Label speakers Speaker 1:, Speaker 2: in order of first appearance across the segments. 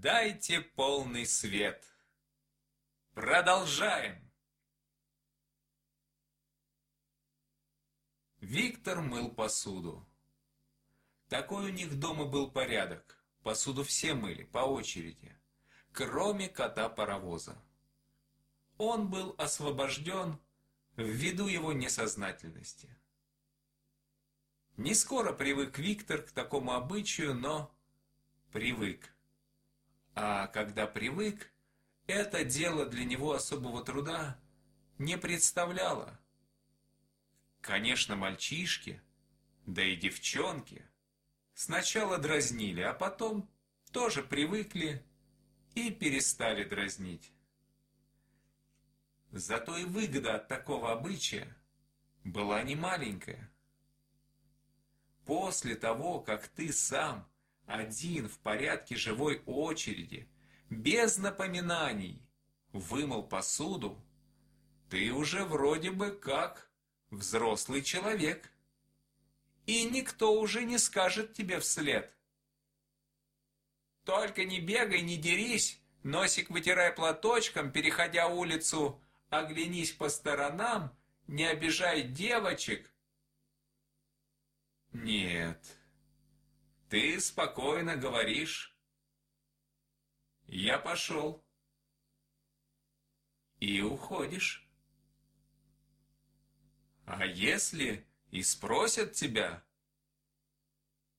Speaker 1: Дайте полный свет. Продолжаем. Виктор мыл посуду. Такой у них дома был порядок. Посуду все мыли по очереди, кроме кота-паровоза. Он был освобожден ввиду его несознательности. Не скоро привык Виктор к такому обычаю, но привык. А когда привык, это дело для него особого труда не представляло. Конечно, мальчишки, да и девчонки сначала дразнили, а потом тоже привыкли и перестали дразнить. Зато и выгода от такого обычая была не маленькая. После того, как ты сам один в порядке живой очереди, без напоминаний, вымыл посуду, ты уже вроде бы как взрослый человек. И никто уже не скажет тебе вслед. Только не бегай, не дерись, носик вытирай платочком, переходя улицу, оглянись по сторонам, не обижай девочек. Нет, ты спокойно говоришь. Я пошел. И уходишь. А если и спросят тебя,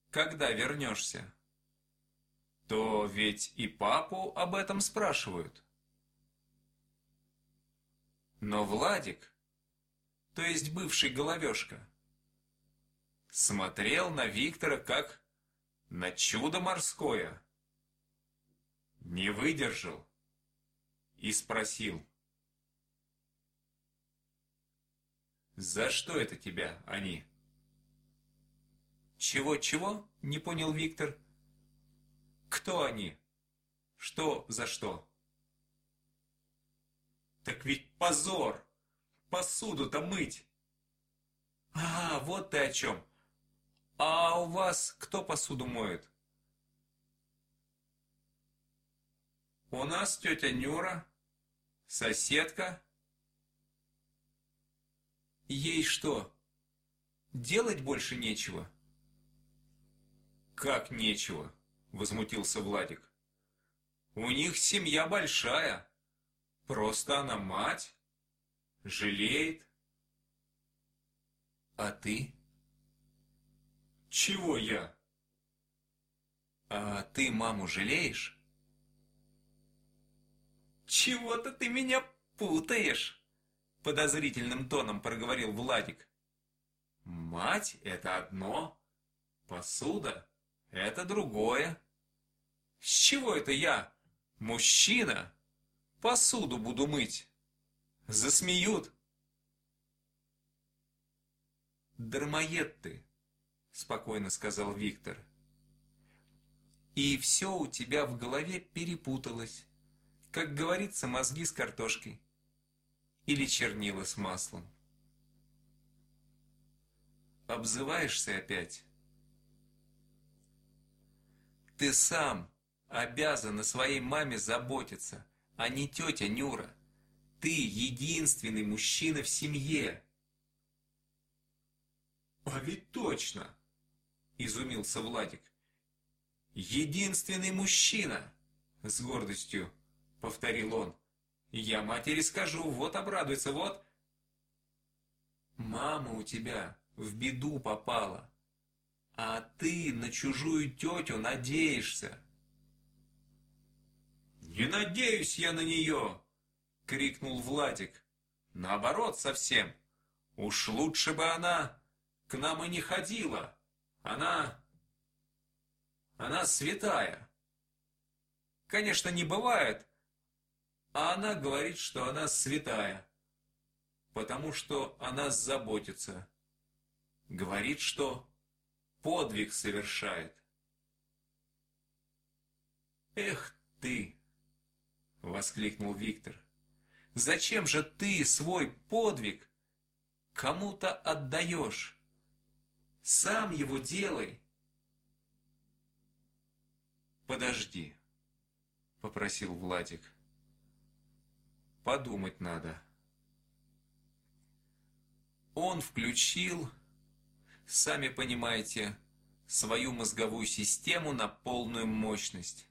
Speaker 1: когда вернешься, то ведь и папу об этом спрашивают. Но Владик, то есть бывший головешка, смотрел на Виктора как на чудо морское. Не выдержал и спросил. «За что это тебя они?» «Чего-чего?» – не понял Виктор. «Кто они? Что за что?» «Так ведь позор! Посуду-то мыть!» «А, вот ты о чем! А у вас кто посуду моет? У нас тетя Нюра, соседка. Ей что, делать больше нечего? Как нечего? Возмутился Владик. У них семья большая. Просто она мать. Жалеет. А ты? Чего я? А ты маму жалеешь? Чего-то ты меня путаешь, подозрительным тоном проговорил Владик. Мать — это одно, посуда — это другое. С чего это я, мужчина, посуду буду мыть? Засмеют. Дармоед ты, спокойно сказал Виктор. И все у тебя в голове перепуталось. Как говорится, мозги с картошкой. Или чернила с маслом. Обзываешься опять. Ты сам обязан о своей маме заботиться, а не тетя Нюра. Ты единственный мужчина в семье. А ведь точно! изумился Владик. «Единственный мужчина!» — с гордостью повторил он. «Я матери скажу, вот обрадуется, вот...» «Мама у тебя в беду попала, а ты на чужую тетю надеешься». «Не надеюсь я на нее!» — крикнул Владик. «Наоборот совсем. Уж лучше бы она к нам и не ходила». Она... Она святая. Конечно, не бывает, а она говорит, что она святая, потому что она заботится. Говорит, что подвиг совершает. «Эх ты!» — воскликнул Виктор. «Зачем же ты свой подвиг кому-то отдаешь?» Сам его делай. Подожди, — попросил Владик. «Подумать надо». Он включил, сами понимаете, свою мозговую систему на полную мощность.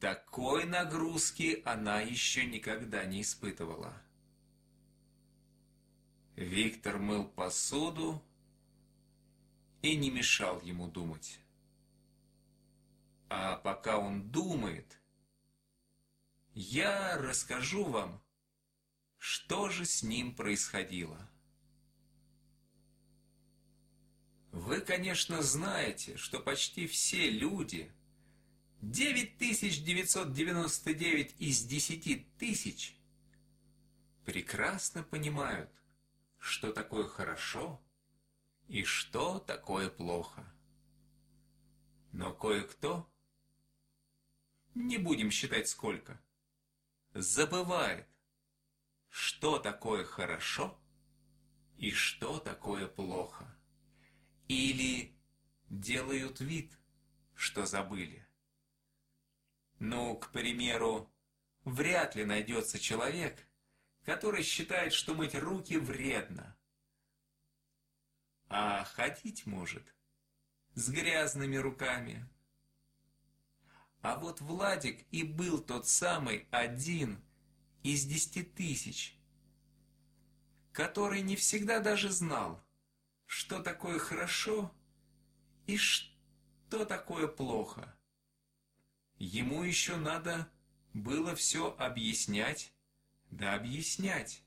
Speaker 1: Такой нагрузки она еще никогда не испытывала. Виктор мыл посуду и не мешал ему думать. А пока он думает, я расскажу вам, что же с ним происходило. Вы, конечно, знаете, что почти все люди, 9999 из 10 тысяч, прекрасно понимают, что такое хорошо и что такое плохо. Но кое-кто, не будем считать сколько, забывает, что такое хорошо и что такое плохо. Или делают вид, что забыли. Ну, к примеру, вряд ли найдется человек, который считает, что мыть руки вредно. А ходить может с грязными руками. А вот Владик и был тот самый один из десяти тысяч, который не всегда даже знал, что такое хорошо и что такое плохо. Ему еще надо было все объяснять да объяснять.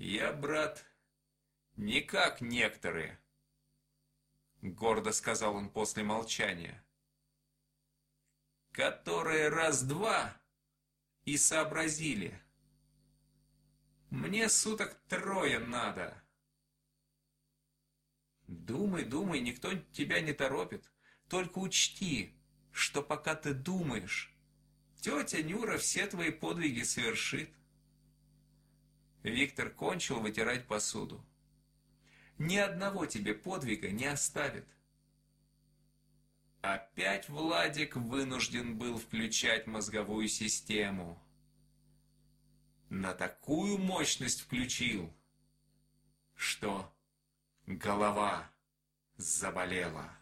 Speaker 1: Я, брат, не как некоторые, гордо сказал он после молчания, которые раз-два и сообразили. Мне суток трое надо. Думай, думай, никто тебя не торопит. Только учти, что пока ты думаешь, Тетя Нюра все твои подвиги совершит. Виктор кончил вытирать посуду. Ни одного тебе подвига не оставит. Опять Владик вынужден был включать мозговую систему. На такую мощность включил, что голова заболела.